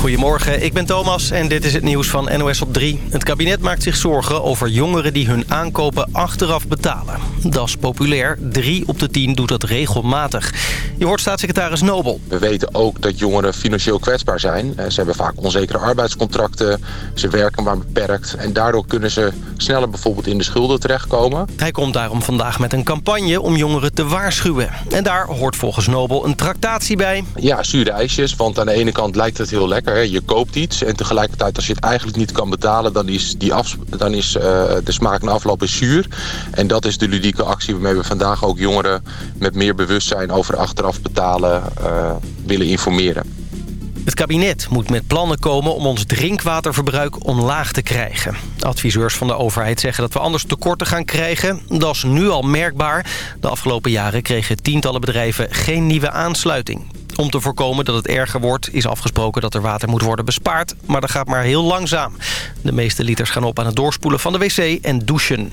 Goedemorgen, ik ben Thomas en dit is het nieuws van NOS op 3. Het kabinet maakt zich zorgen over jongeren die hun aankopen achteraf betalen. Dat is populair. Drie op de tien doet dat regelmatig. Je hoort staatssecretaris Nobel. We weten ook dat jongeren financieel kwetsbaar zijn. Eh, ze hebben vaak onzekere arbeidscontracten. Ze werken maar beperkt. En daardoor kunnen ze sneller bijvoorbeeld in de schulden terechtkomen. Hij komt daarom vandaag met een campagne om jongeren te waarschuwen. En daar hoort volgens Nobel een tractatie bij. Ja, zure ijsjes. Want aan de ene kant lijkt het heel lekker. Je koopt iets en tegelijkertijd als je het eigenlijk niet kan betalen... dan is, die af, dan is uh, de smaak na afloop is zuur. En dat is de ludieke actie waarmee we vandaag ook jongeren... met meer bewustzijn over achteraf betalen uh, willen informeren. Het kabinet moet met plannen komen om ons drinkwaterverbruik omlaag te krijgen. Adviseurs van de overheid zeggen dat we anders tekorten gaan krijgen. Dat is nu al merkbaar. De afgelopen jaren kregen tientallen bedrijven geen nieuwe aansluiting. Om te voorkomen dat het erger wordt is afgesproken dat er water moet worden bespaard. Maar dat gaat maar heel langzaam. De meeste liters gaan op aan het doorspoelen van de wc en douchen.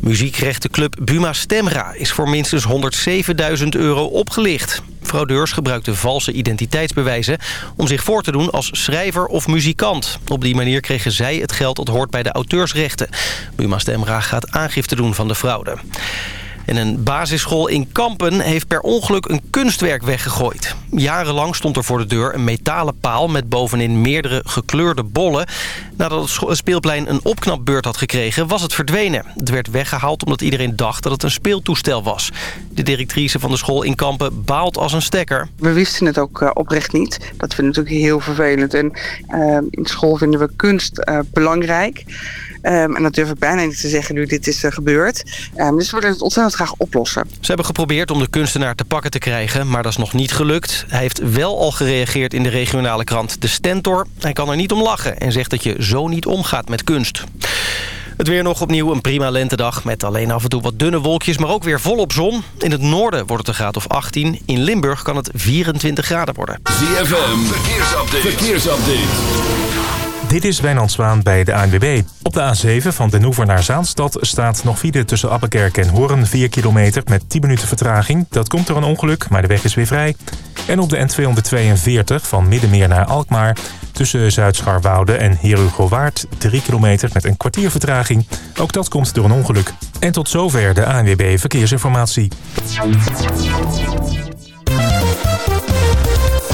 Muziekrechtenclub Buma Stemra is voor minstens 107.000 euro opgelicht. Fraudeurs gebruikten valse identiteitsbewijzen om zich voor te doen als schrijver of muzikant. Op die manier kregen zij het geld dat hoort bij de auteursrechten. Buma Stemra gaat aangifte doen van de fraude. En een basisschool in Kampen heeft per ongeluk een kunstwerk weggegooid. Jarenlang stond er voor de deur een metalen paal met bovenin meerdere gekleurde bollen. Nadat het speelplein een opknapbeurt had gekregen, was het verdwenen. Het werd weggehaald omdat iedereen dacht dat het een speeltoestel was. De directrice van de school in Kampen baalt als een stekker. We wisten het ook uh, oprecht niet. Dat vind ik natuurlijk heel vervelend. En uh, in school vinden we kunst uh, belangrijk. Um, en dat durf ik bijna niet te zeggen nu dit is uh, gebeurd. Um, dus we willen het ontzettend graag oplossen. Ze hebben geprobeerd om de kunstenaar te pakken te krijgen, maar dat is nog niet gelukt. Hij heeft wel al gereageerd in de regionale krant De Stentor. Hij kan er niet om lachen en zegt dat je zo niet omgaat met kunst. Het weer nog opnieuw een prima lentedag met alleen af en toe wat dunne wolkjes, maar ook weer volop zon. In het noorden wordt het een graad of 18. In Limburg kan het 24 graden worden. ZFM, verkeersupdate. verkeersupdate. Dit is Wijnand Zwaan bij de ANWB. Op de A7 van Den Hoever naar Zaanstad staat nog file tussen Appenkerk en Hoorn 4 kilometer met 10 minuten vertraging. Dat komt door een ongeluk, maar de weg is weer vrij. En op de N242 van Middenmeer naar Alkmaar tussen Zuid-Scharwoude en Herugowaard 3 kilometer met een kwartier vertraging. Ook dat komt door een ongeluk. En tot zover de ANWB Verkeersinformatie.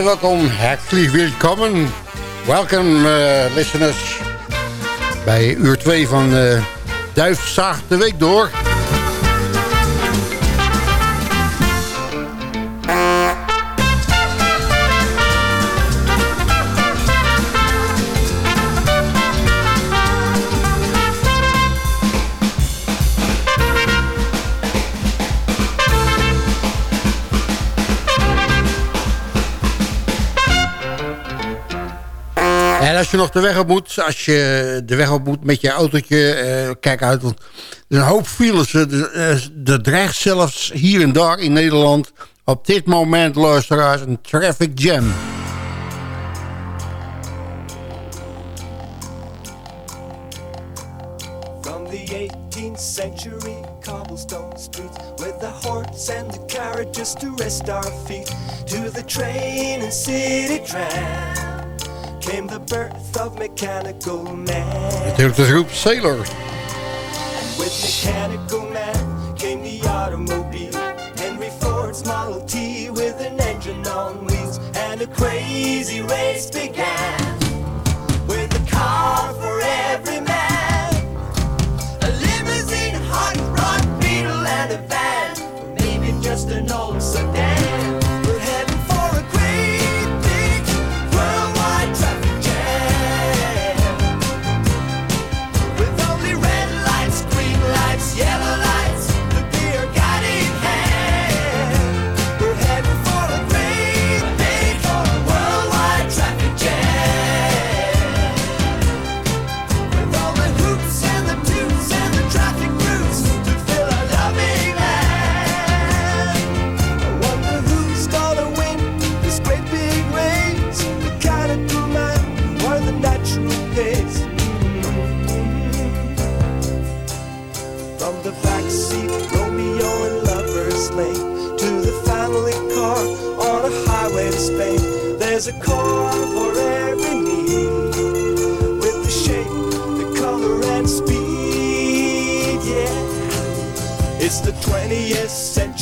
harte welkom. Herzlich willkommen. Welkom, eh, listeners. Bij uur 2 van eh, uh, Duif de week door. als je nog de weg op moet, als je de weg op moet met je autootje, uh, kijk uit. Want er een hoop files. Eh, eh, er dreigt zelfs hier en daar in Nederland op dit moment, luisteraars, een traffic jam. From the 18th century cobblestone streets With the horse and the carriages to rest our feet To the train and city tram came the birth of Mechanical Man. Natuurlijk de groep Sailor. And with Mechanical Man came the automobile. Henry Ford's Model T with an engine on wheels. And a crazy race began.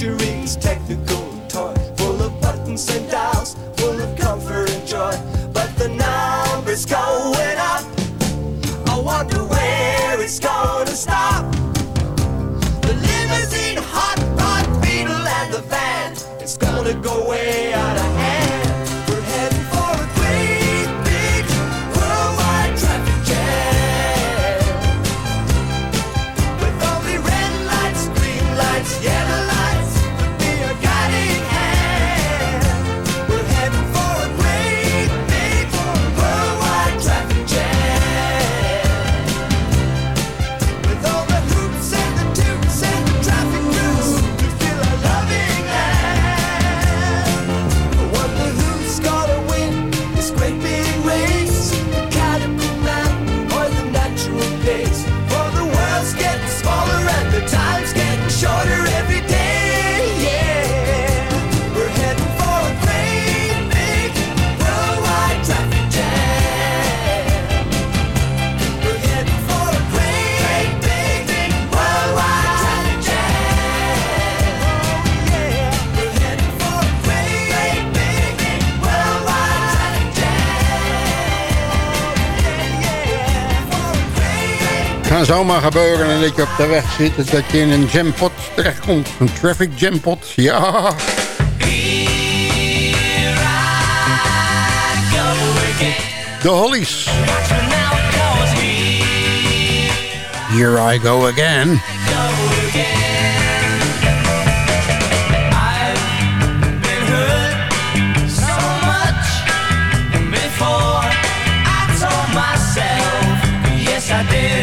luxuries, technical toys, full of buttons and dials, full of comfort and joy. But the number's going up. I wonder where it's going. zomaar gebeuren en dat je op de weg zit... is dat je in een jampot terechtkomt. Een traffic jampot, ja. De Hollies. Here I go again. I did.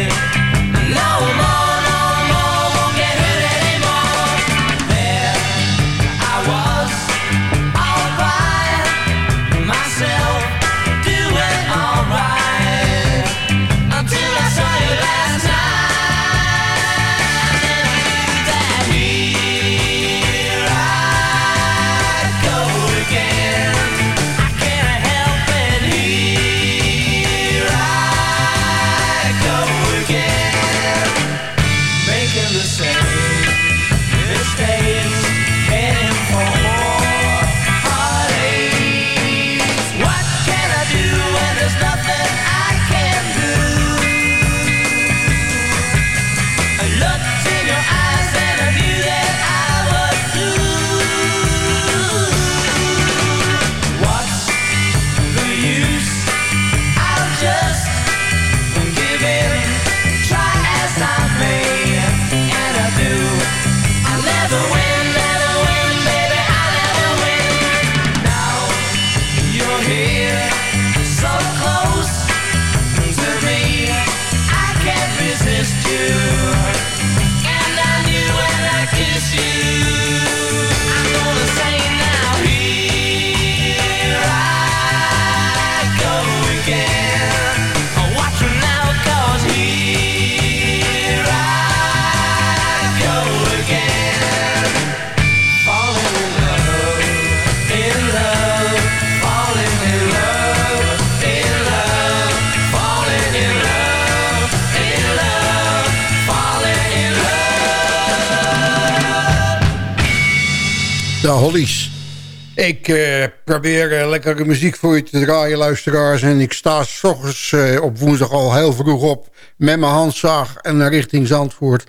Probeer uh, lekkere muziek voor je te draaien, luisteraars. En ik sta s ochtends uh, op woensdag al heel vroeg op... met mijn handzaag en naar richting Zandvoort.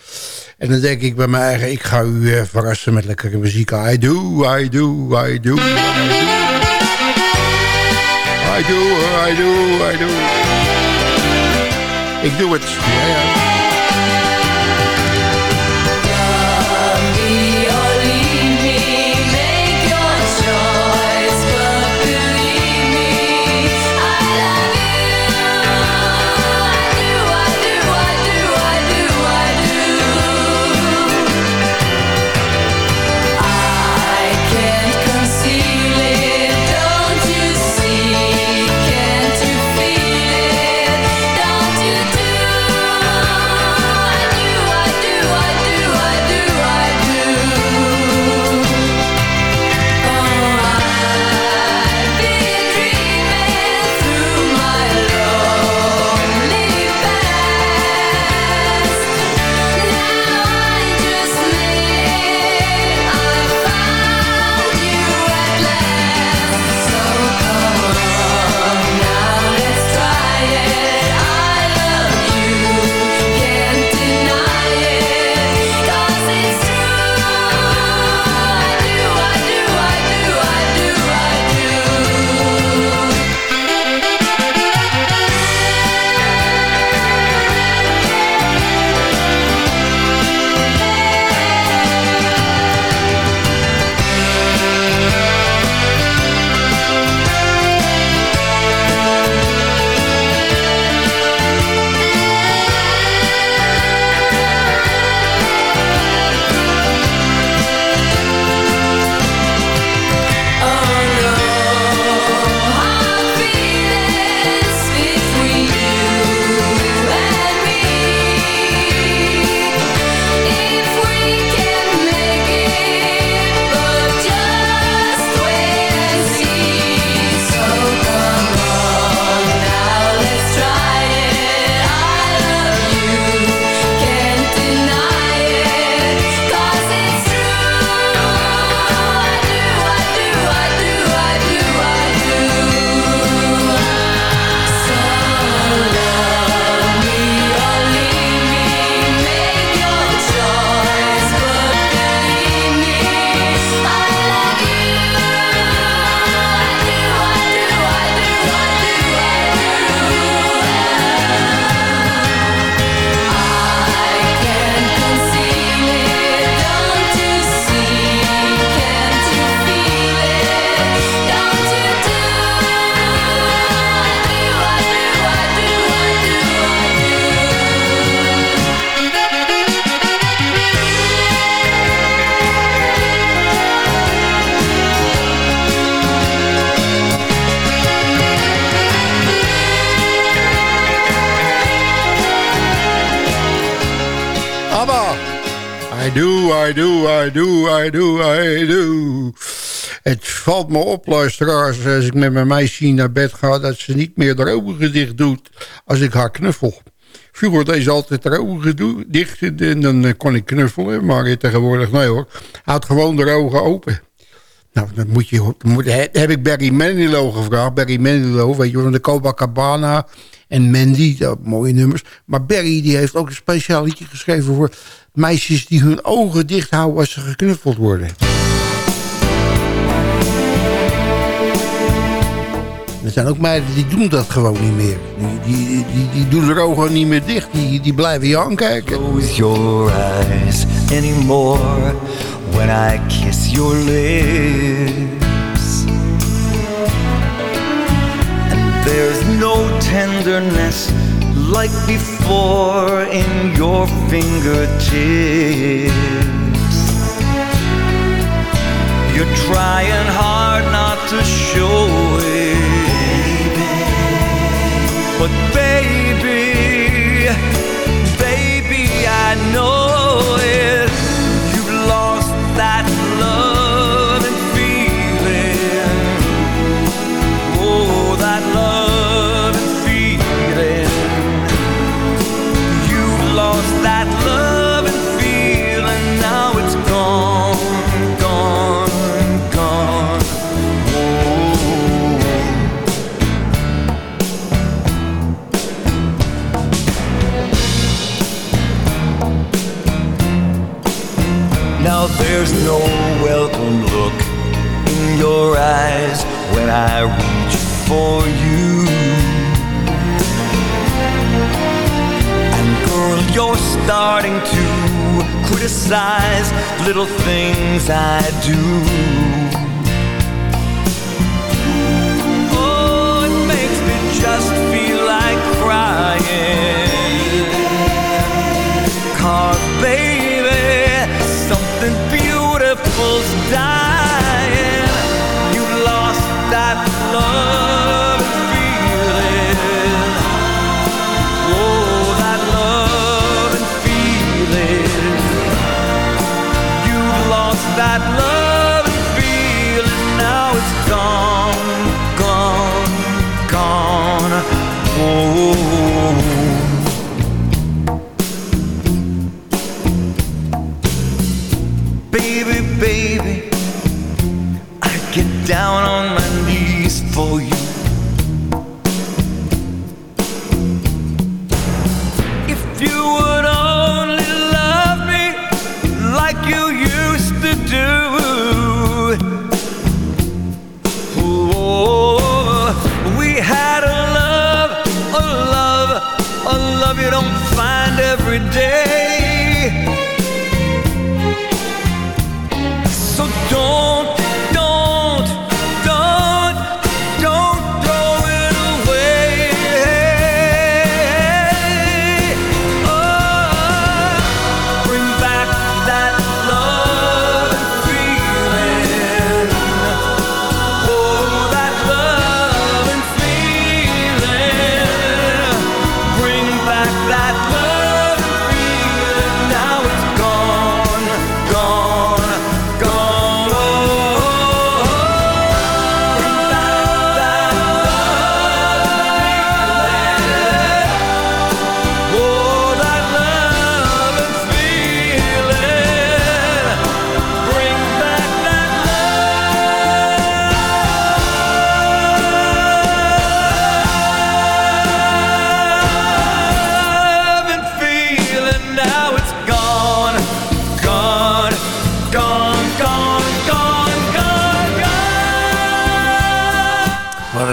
En dan denk ik bij mij eigen... ik ga u verrassen met lekkere muziek. I do, I do, I do, I do. I do, I do, I do. Ik doe het. Ja, ja. Valt me op, als ik met mijn meisje naar bed ga... dat ze niet meer de ogen dicht doet als ik haar knuffel. Vroeger deed ze altijd de ogen dicht en dan kon ik knuffelen. Maar tegenwoordig, nee hoor, houd gewoon de ogen open. Nou, dat moet je, moet, heb ik Barry Manilow gevraagd. Barry Manilow, weet je, van de Copacabana en Mandy, dat mooie nummers. Maar Barry die heeft ook een speciaal liedje geschreven voor meisjes die hun ogen dicht houden als ze geknuffeld worden. Er zijn ook meiden die doen dat gewoon niet meer. Die, die, die, die doen hun ogen niet meer dicht. Die, die blijven je aankijken. Close your eyes anymore when I kiss your lips. And there's no tenderness like before in your fingertips. You're trying hard not to show but baby, baby, I know There's no welcome look in your eyes when I reach for you. And girl, you're starting to criticize little things I do.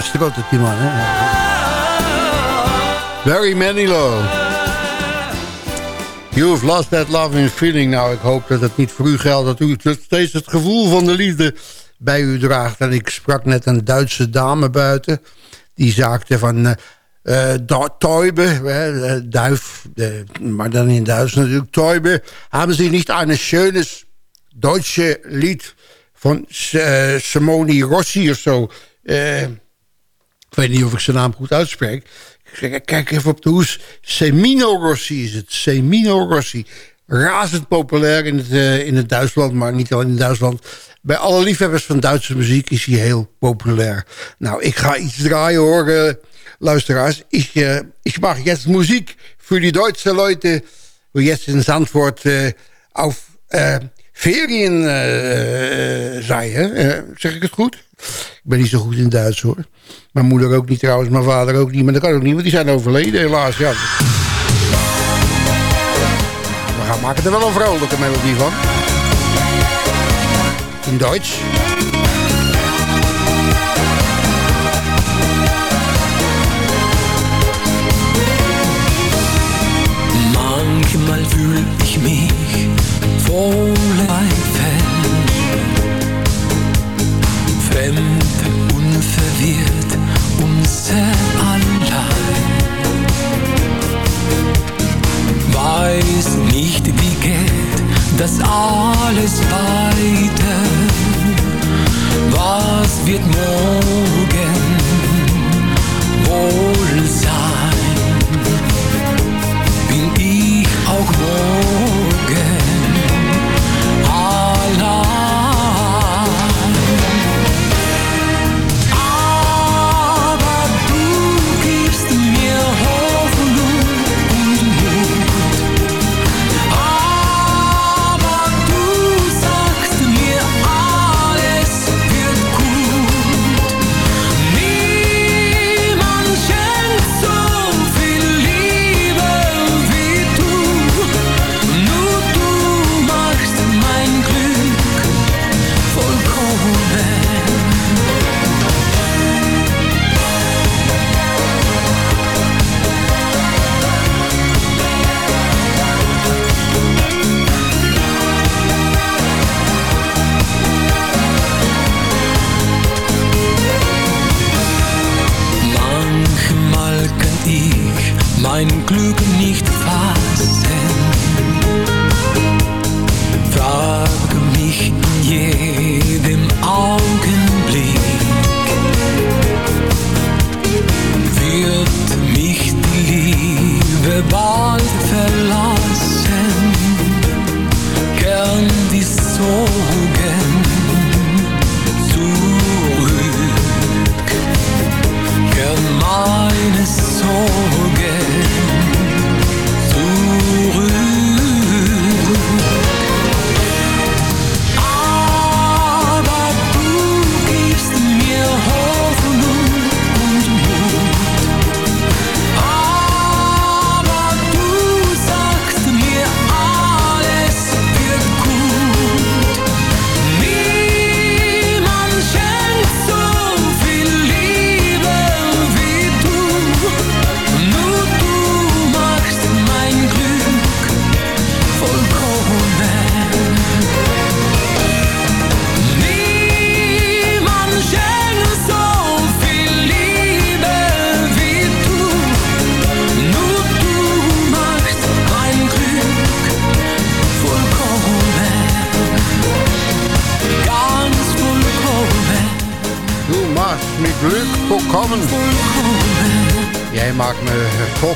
Een stroot die man, hè? Barry Manilow. You've lost that love and feeling. Nou, ik hoop dat het niet voor u geldt. Dat u steeds het gevoel van de liefde bij u draagt. En ik sprak net een Duitse dame buiten. Die zaakte van... eh, duif, maar dan in Duits natuurlijk, Täube, haben Sie nicht ein schönes deutsche Lied van uh, Simone Rossi of zo? Ik weet niet of ik zijn naam goed uitspreek. Kijk even op de hoes. Semino Rossi is het. Semino Rossi. Razend populair in het, eh, in het Duitsland, maar niet alleen in Duitsland. Bij alle liefhebbers van Duitse muziek is hij heel populair. Nou, ik ga iets draaien hoor, eh, luisteraars. Ik, eh, ik mag jetzt muziek voor die Duitse Leute, die jetzt in Zandvoort eh, auf eh, Ferien zijn. Zeg ik het goed? Ik ben niet zo goed in Duits hoor. Mijn moeder ook niet trouwens, mijn vader ook niet. Maar dat kan ook niet, want die zijn overleden helaas. Ja. We gaan maken er wel een vrolijke melodie van. In Duits. Das alles weiter. Was wird morgen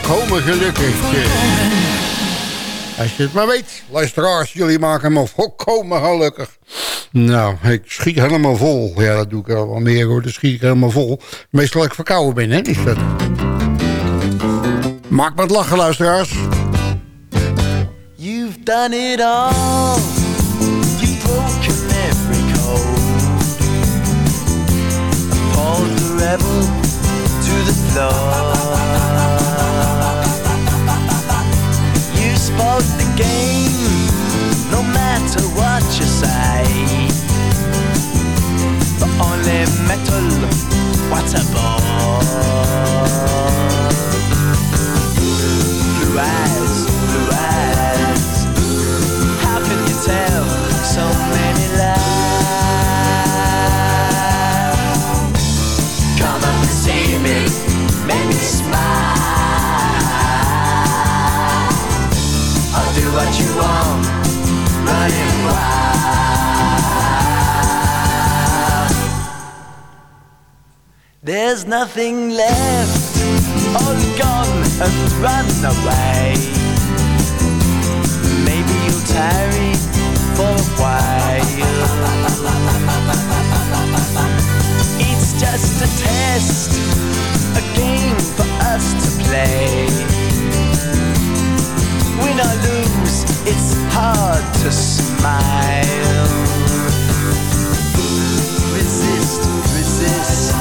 volkomen gelukkig. Als je het maar weet, luisteraars, jullie maken me volkomen gelukkig. Nou, ik schiet helemaal vol. Ja, dat doe ik wel meer hoor, dan schiet ik helemaal vol. Meestal ik verkouden ben, hè, is dat. Maak me het lachen, luisteraars. You've done it all. The rebel to the floor. You the game, no matter what you say. But only metal, what a bore. Blue eyes, blue eyes. How can you tell so many lies? Come up and see me, make me smile. There's nothing left, all gone and run away. Maybe you'll tarry for a while. It's just a test, a game for us to play. Win or lose, hard to smile. Resist, resist.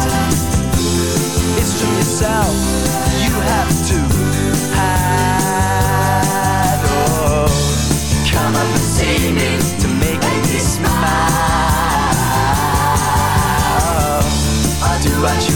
It's from yourself you have to hide. Oh, come up and see me to make me smile. I'll do what you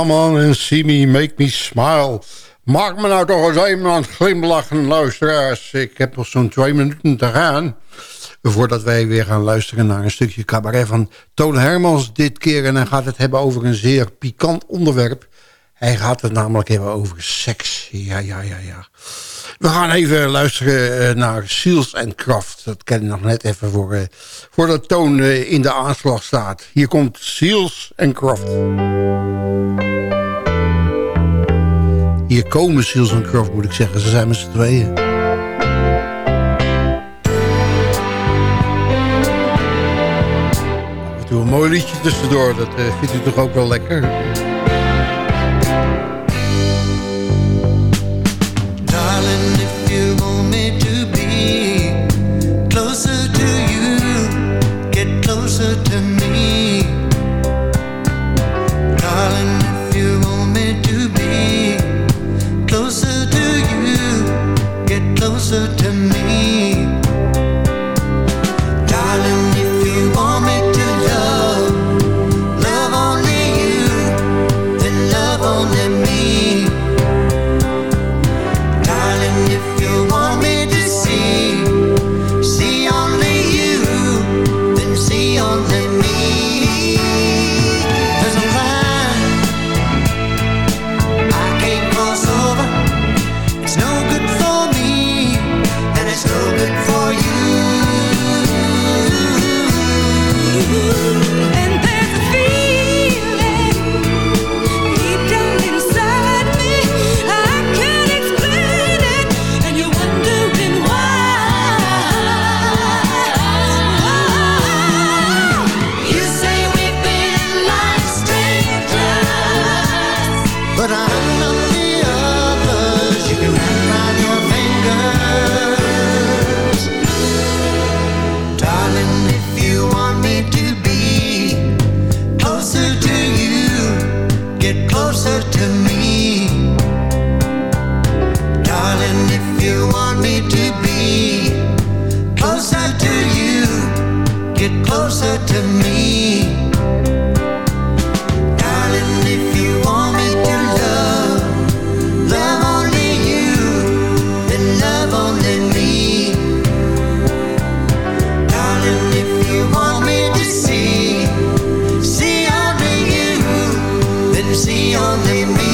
Come on and see me, make me smile. Maak me nou toch eens even aan het glimlachen, luisteraars. Ik heb nog zo'n twee minuten te gaan... voordat wij weer gaan luisteren naar een stukje cabaret van Toon Hermans dit keer. En hij gaat het hebben over een zeer pikant onderwerp. Hij gaat het namelijk hebben over seks. Ja, ja, ja, ja. We gaan even luisteren eh, naar Seals and Kraft. Dat ken ik nog net even voor, eh, voordat Toon eh, in de aanslag staat. Hier komt Seals and Kraft. Hier komen Seals and Croft, moet ik zeggen. Ze zijn met z'n tweeën. Toe een mooi liedje tussendoor. Dat vindt u toch ook wel lekker? Then see only me.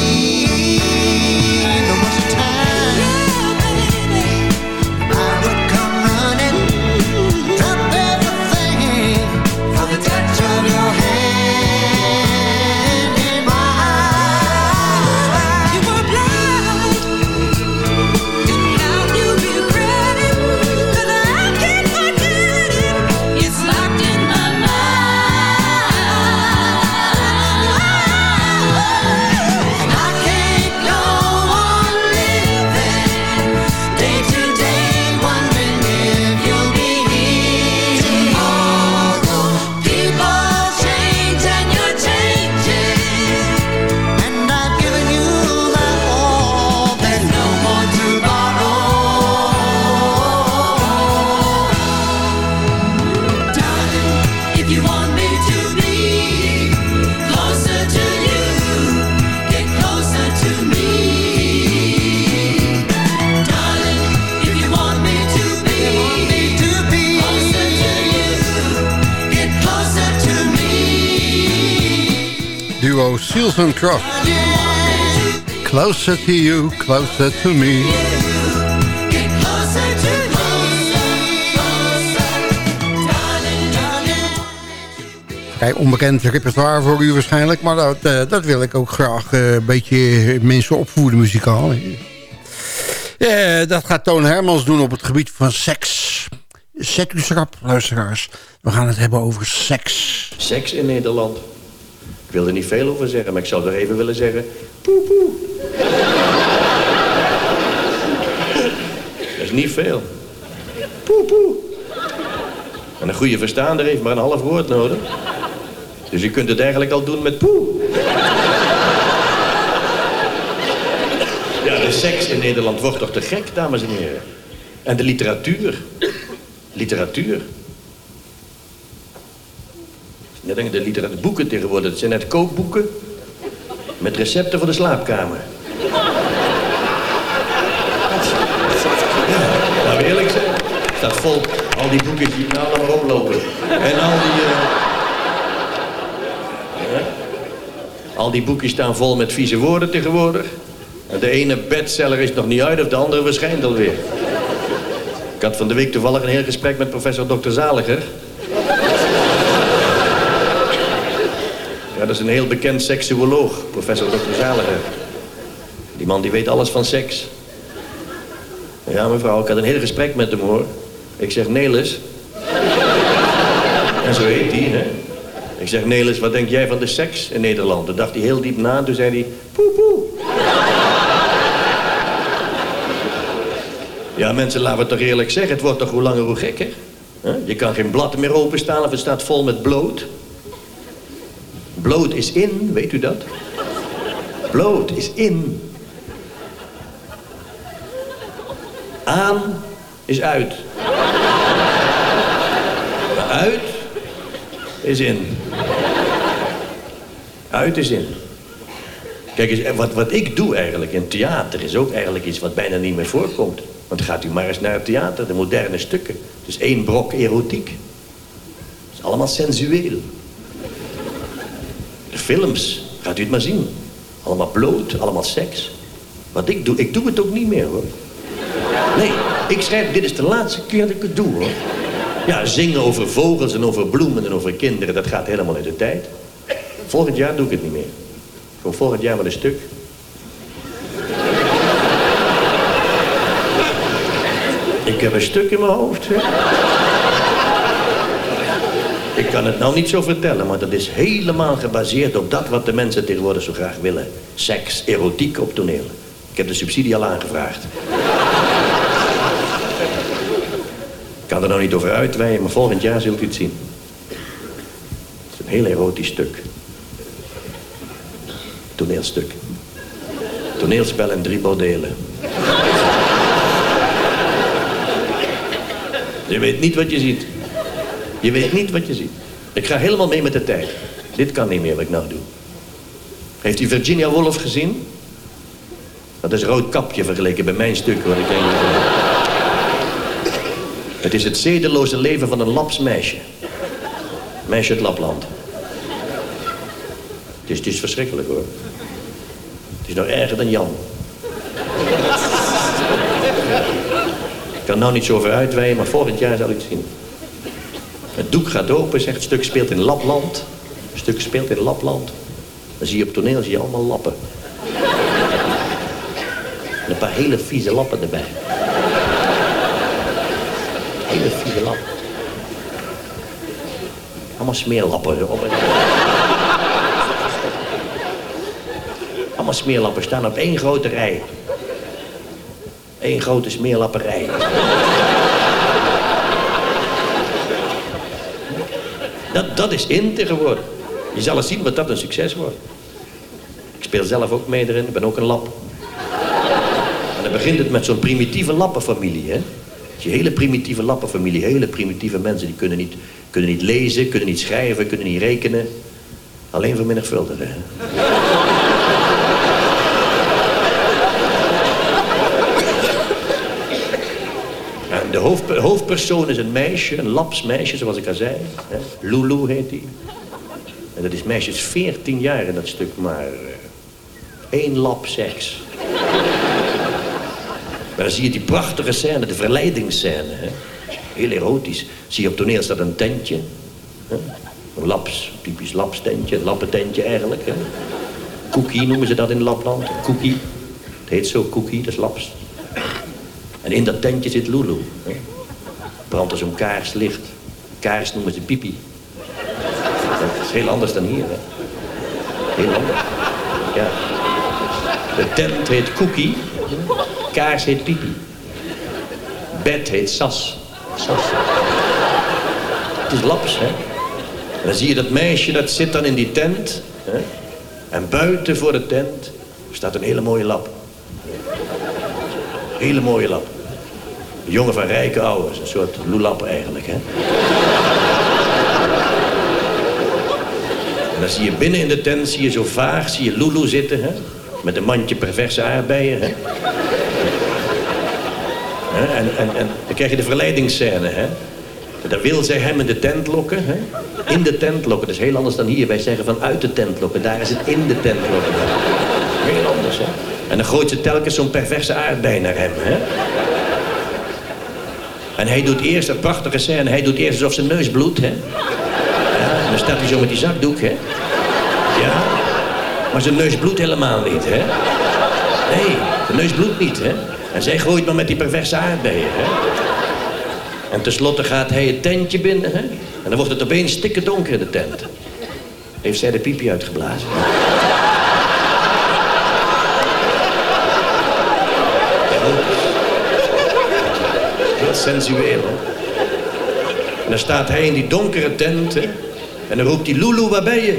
Closer to you, closer to me. Get closer to me. Darling, darling. Vrij onbekend repertoire voor u waarschijnlijk. Maar dat, eh, dat wil ik ook graag eh, een beetje mensen opvoeden muzikaal. Eh, dat gaat Toon Hermans doen op het gebied van seks. Zet u schrap, luisteraars. We gaan het hebben over seks. Seks in Nederland. Ik wil er niet veel over zeggen, maar ik zou er even willen zeggen... Poe, poe. Dat is niet veel. Poe, poe. En een goede verstaander heeft maar een half woord nodig. Dus je kunt het eigenlijk al doen met poe. Ja, de seks in Nederland wordt toch te gek, dames en heren. En de literatuur. Literatuur. De literatuur, boeken tegenwoordig, het zijn net kookboeken met recepten voor de slaapkamer. Ja, laten we eerlijk zijn. Het staat al die boeken die nou allemaal oplopen. En al die... ja. Al die boekjes staan vol met vieze woorden tegenwoordig. En de ene bestseller is nog niet uit of de andere verschijnt alweer. Ik had van de week toevallig een heel gesprek met professor Dr. Zaliger. Ja, dat is een heel bekend seksuoloog, professor Dr. Zaliger. Die man die weet alles van seks. Ja, mevrouw, ik had een heel gesprek met hem, hoor. Ik zeg, Nelis. En zo heet hij, hè. Ik zeg, Nelis, wat denk jij van de seks in Nederland? Toen dacht hij heel diep na en toen zei hij, poe, poe. Ja, mensen, laten we het toch eerlijk zeggen. Het wordt toch hoe langer hoe gekker. Je kan geen blad meer openstaan of het staat vol met bloot. Bloot is in, weet u dat? Bloot is in. Aan is uit. Maar uit is in. Uit is in. Kijk eens, en wat, wat ik doe eigenlijk in theater is ook eigenlijk iets wat bijna niet meer voorkomt. Want gaat u maar eens naar het theater, de moderne stukken. Is één brok erotiek. Het is allemaal sensueel. De films, gaat u het maar zien. Allemaal bloot, allemaal seks. Wat ik doe, ik doe het ook niet meer hoor. Nee, ik schrijf, dit is de laatste keer dat ik het doe hoor. Ja, zingen over vogels en over bloemen en over kinderen, dat gaat helemaal in de tijd. Volgend jaar doe ik het niet meer. Voor volgend jaar maar een stuk. Ik heb een stuk in mijn hoofd. Ik kan het nou niet zo vertellen, maar dat is helemaal gebaseerd op dat wat de mensen tegenwoordig zo graag willen. Seks, erotiek op toneel. Ik heb de subsidie al aangevraagd. Ik kan er nou niet over uitweiden, maar volgend jaar zult u het zien. Het is een heel erotisch stuk. Toneelstuk. Toneelspel en drie bordelen. Je weet niet wat je ziet. Je weet niet wat je ziet. Ik ga helemaal mee met de tijd. Dit kan niet meer wat ik nou doe. Heeft u Virginia Woolf gezien? Dat is rood kapje vergeleken bij mijn stuk wat ik doe. Het is het zedeloze leven van een Laps meisje. Meisje uit Lapland. Het is, het verschrikkelijk hoor. Het is nog erger dan Jan. Ik kan nou niet zo ver uitweiden, maar volgend jaar zal ik het zien. Het doek gaat open, zegt het stuk speelt in Lapland. Het stuk speelt in Lapland. Dan zie je op toneel zie je allemaal lappen. En een paar hele vieze lappen erbij. Hele vieze lappen. Allemaal smeerlappen erop. Allemaal smeerlappen staan op één grote rij. Eén grote smeerlapperij. Dat, dat is in tegenwoordig. Je zal eens zien wat dat een succes wordt. Ik speel zelf ook mee erin, ik ben ook een lap. En dan begint het met zo'n primitieve lappenfamilie, hè. Die hele primitieve lappenfamilie, hele primitieve mensen... die kunnen niet, kunnen niet lezen, kunnen niet schrijven, kunnen niet rekenen. Alleen vermenigvuldigen, de hoofd, hoofdpersoon is een meisje, een laps meisje, zoals ik al zei. Lulu heet die. En dat is meisjes 14 jaar in dat stuk, maar eh, één lap seks. Maar dan zie je die prachtige scène, de verleidingsscène. Hè. Heel erotisch. Zie je op toneel staat een tentje. Hè. Een laps, typisch lapstentje, een lappententje eigenlijk. Hè. Cookie noemen ze dat in Lapland. Cookie. Het heet zo cookie, dat is laps. En in dat tentje zit Lulu. Hè. Brandt er zo'n kaarslicht. Kaars noemen ze pipi. Dat is heel anders dan hier, hè. Heel anders. Ja. De tent heet Cookie. Kaars heet Pipi. Bed heet Sas. Sas. Het is laps, hè. En dan zie je dat meisje, dat zit dan in die tent. Hè? En buiten voor de tent staat een hele mooie lap. Hele mooie lap. Jongen van rijke ouders. Een soort loelap eigenlijk, hè. En dan zie je binnen in de tent, zie je zo vaag, zie je Lulu zitten, hè? Met een mandje perverse aardbeien, hè? En, en, en dan krijg je de verleidingsscène, hè? Dan wil zij hem in de tent lokken, hè? In de tent lokken, dat is heel anders dan hier. Wij zeggen van uit de tent lokken, daar is het in de tent lokken. Heel anders, hè? En dan gooit ze telkens zo'n perverse aardbei naar hem, hè? En hij doet eerst, een prachtige scène, hij doet eerst alsof zijn neus bloedt, hè? Ja, en dan staat hij zo met die zakdoek, hè? Ja, maar zijn neus bloedt helemaal niet, hè? Nee, zijn neus bloedt niet, hè? En zij gooit maar met die perverse aardbeien, hè? En tenslotte gaat hij het tentje binnen, hè? En dan wordt het opeens stikken donker in de tent. Heeft zij de piepje uitgeblazen? Heel sensueel, hè? En dan staat hij in die donkere tent? En dan roept hij, Lulu, waar ben je?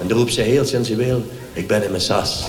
En dan roept zij heel sensueel, ik ben in mijn sas.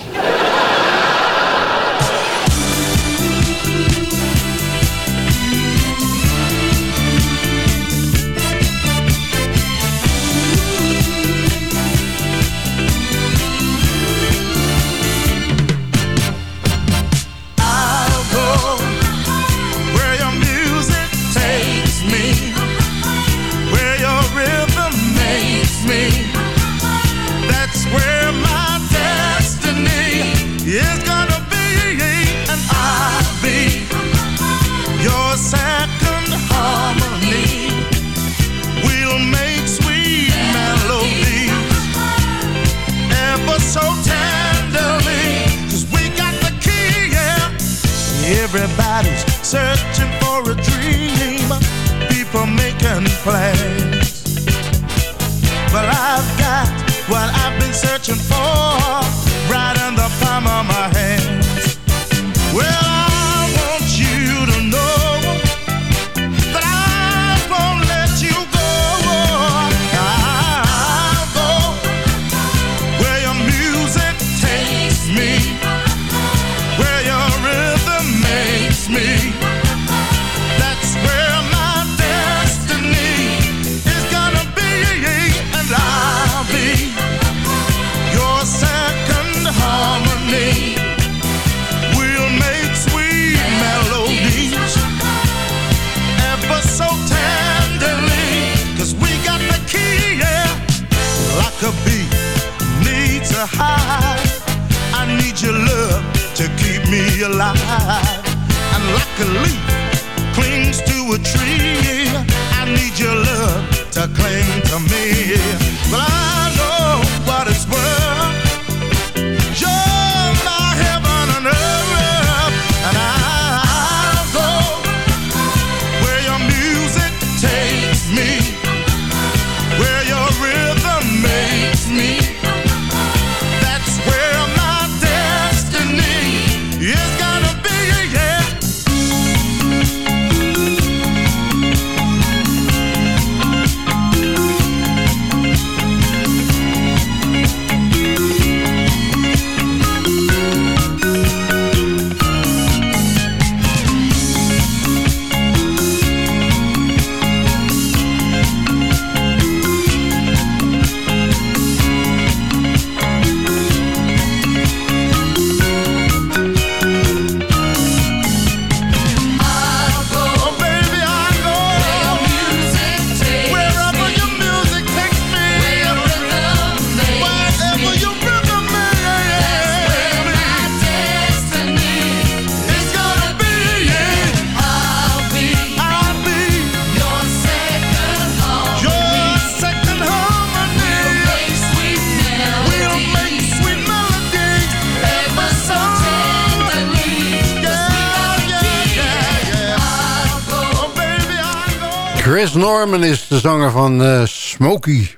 Chris Norman is de zanger van eh, Smokey.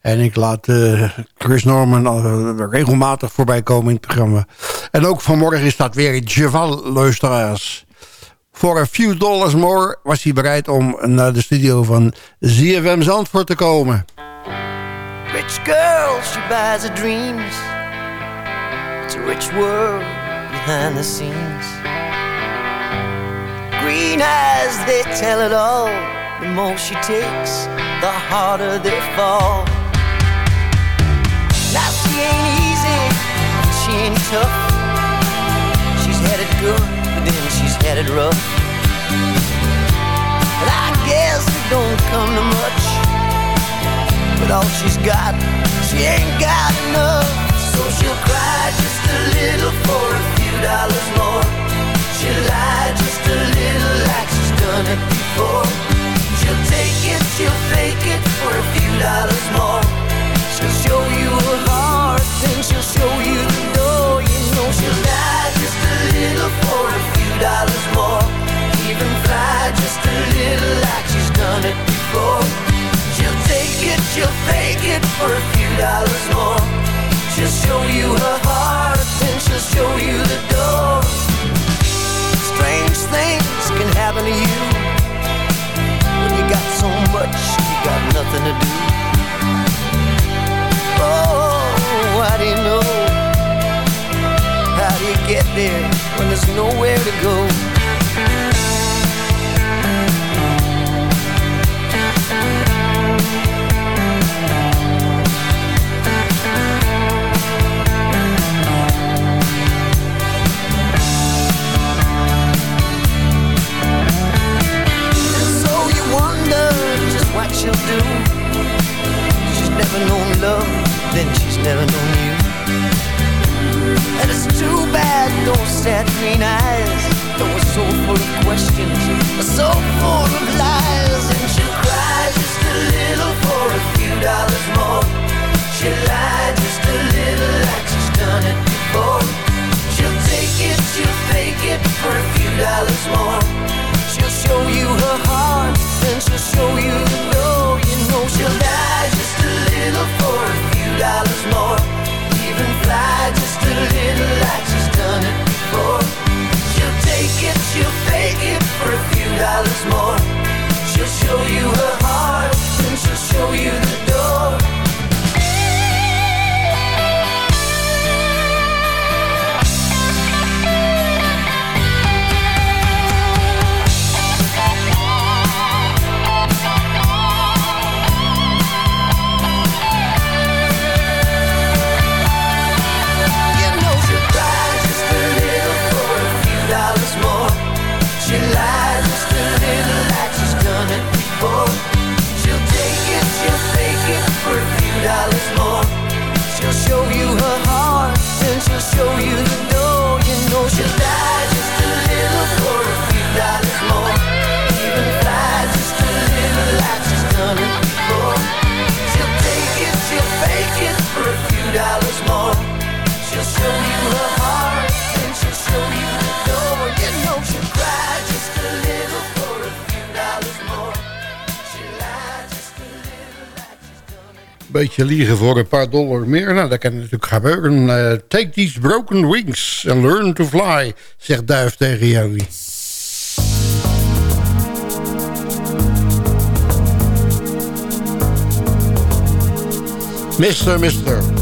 En ik laat eh, Chris Norman eh, regelmatig voorbij komen in het programma. En ook vanmorgen is dat weer Javal luisteraars. Voor a few dollars more was hij bereid om naar de studio van ZFM Zandvoort te komen. Rich girl, she buys her dreams. It's a rich world behind the scenes. Green eyes, they tell it all. The more she takes, the harder they fall. Now she ain't easy, she ain't tough. She's had it good, but then she's had it rough. But I guess it don't come to much. But all she's got, she ain't got enough. So she'll cry just a little for a few dollars more. She'll lie just a little like she's done it before. She'll fake it for a few dollars more. She'll show you her heart, then she'll show you the door. You know she'll lie just a little for a few dollars more. Even fly just a little like she's done it before. She'll take it, she'll fake it for a few dollars more. She'll show you her heart, then she'll show you the door. Strange things can happen to you nowhere to go? beetje liegen voor een paar dollar meer. Nou, dat kan natuurlijk gebeuren. Eh, take these broken wings and learn to fly, zegt Duif tegen Jerry. Mister, mister.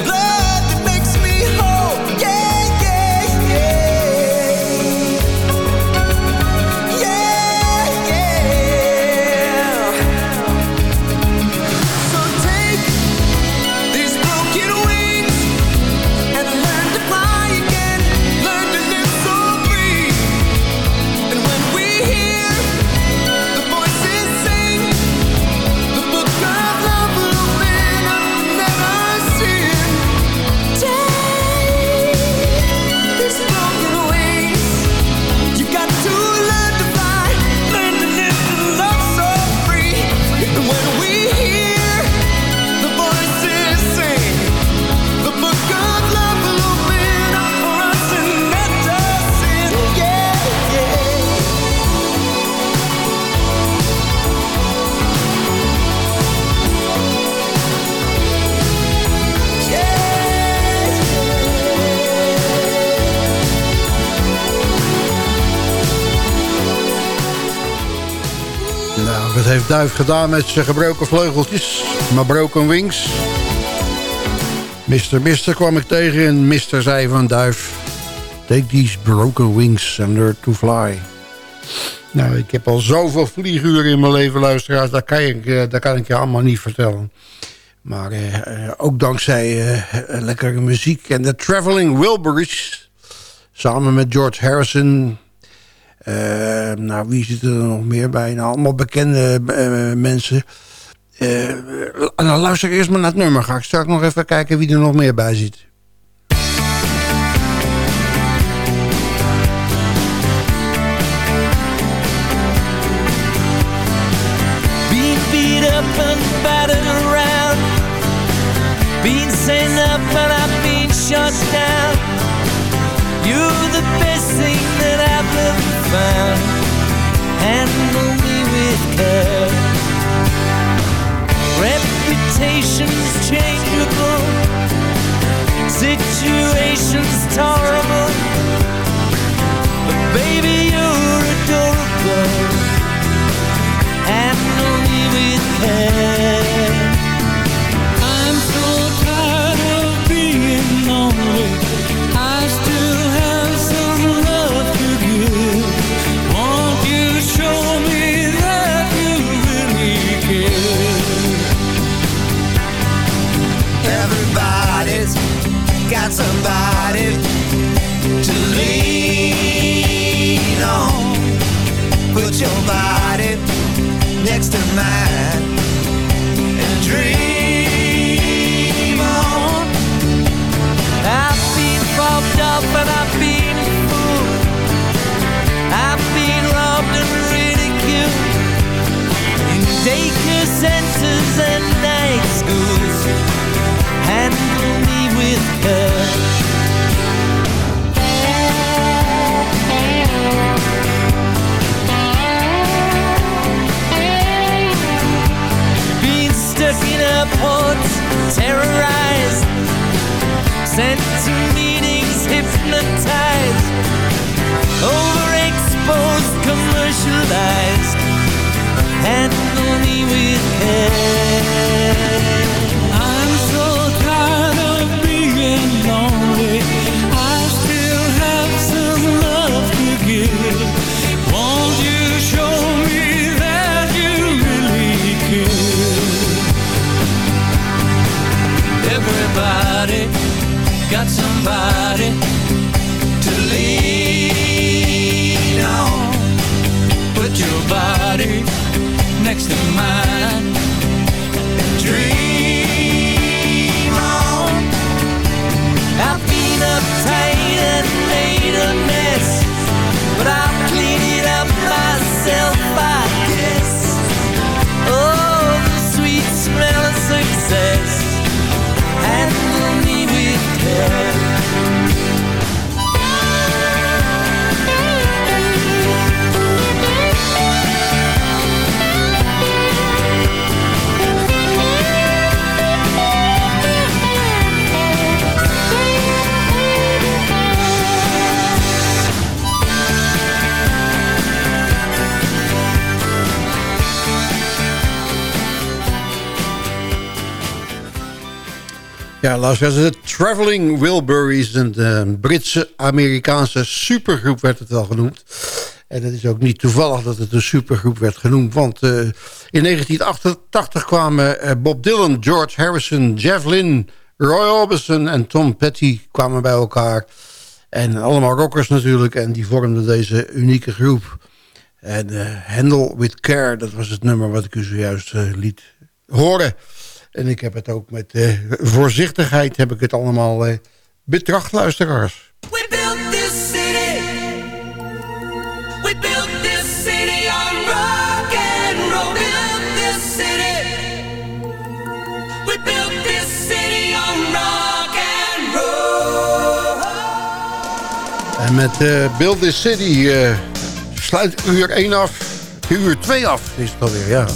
love heeft Duif gedaan met zijn gebroken vleugeltjes. Maar broken wings. Mister Mister kwam ik tegen en Mister zei van Duif... Take these broken wings and learn to fly. Nou, ik heb al zoveel vlieguren in mijn leven, luisteraars. Dat kan ik, eh, dat kan ik je allemaal niet vertellen. Maar eh, ook dankzij eh, lekkere muziek en de Traveling Wilburys... samen met George Harrison Ehm, nou, wie zit er nog meer bij? Nou, allemaal bekende eh, mensen. Ehm, nou, luister eerst maar naar het nummer. Ga ik straks nog even kijken wie er nog meer bij zit. up shut down You're the best that I've found. Handle me with care. Reputation's changeable. Situation's tolerable. But baby, you're adorable handle me with care. Terrorized, sent to meetings, hypnotized, overexposed, commercialized. Handle me with care. De Traveling Wilburys, een eh, Britse-Amerikaanse supergroep werd het wel genoemd. En het is ook niet toevallig dat het een supergroep werd genoemd. Want eh, in 1988 kwamen eh, Bob Dylan, George Harrison, Jeff Lynne, Roy Orbison en Tom Petty kwamen bij elkaar. En allemaal rockers natuurlijk. En die vormden deze unieke groep. En eh, Handle with Care, dat was het nummer wat ik u zojuist liet horen. En ik heb het ook met eh, voorzichtigheid heb ik het allemaal eh, betracht, luisteraars. We built this city. We built this city on rock and roll. Built this city. We built this city on rock and roll. En met eh Build This City sluit uur 1 af. Uur 2 af is het alweer, ja.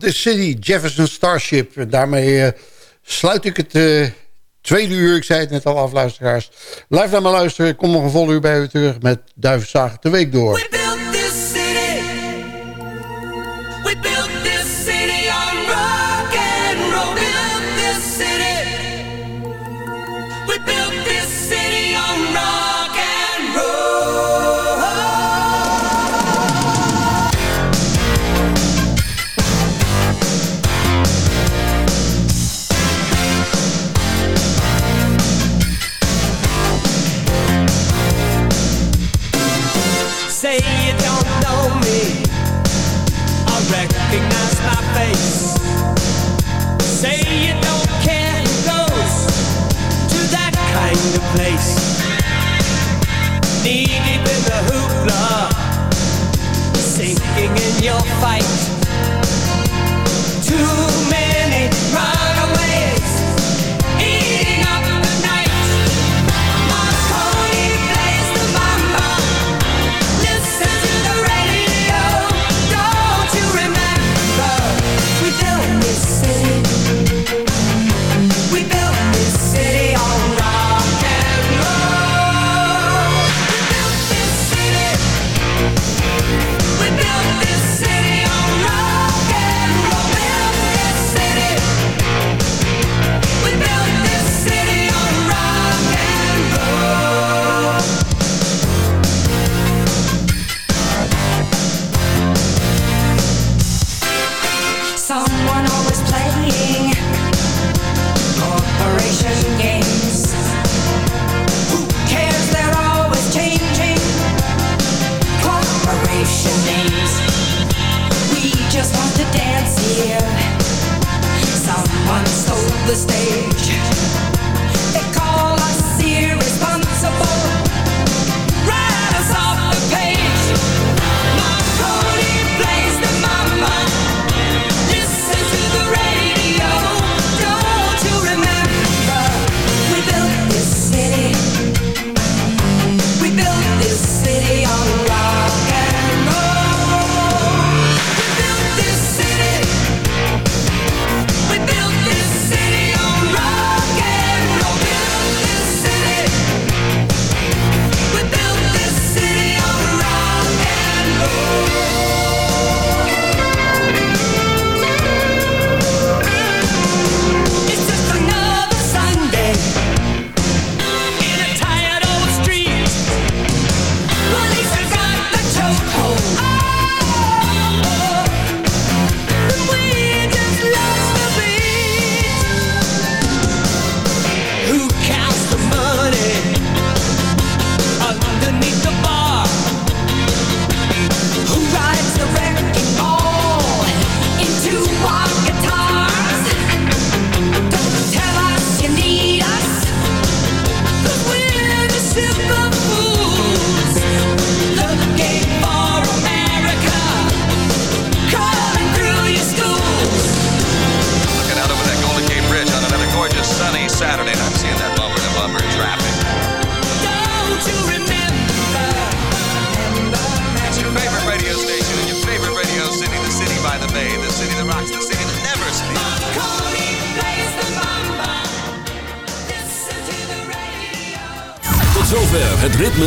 the City, Jefferson Starship. Daarmee eh, sluit ik het uh, tweede uur. Ik zei het net al af, luisteraars. Blijf naar me luisteren. Ik kom nog een vol uur bij u terug met Duivenzagen de Week door.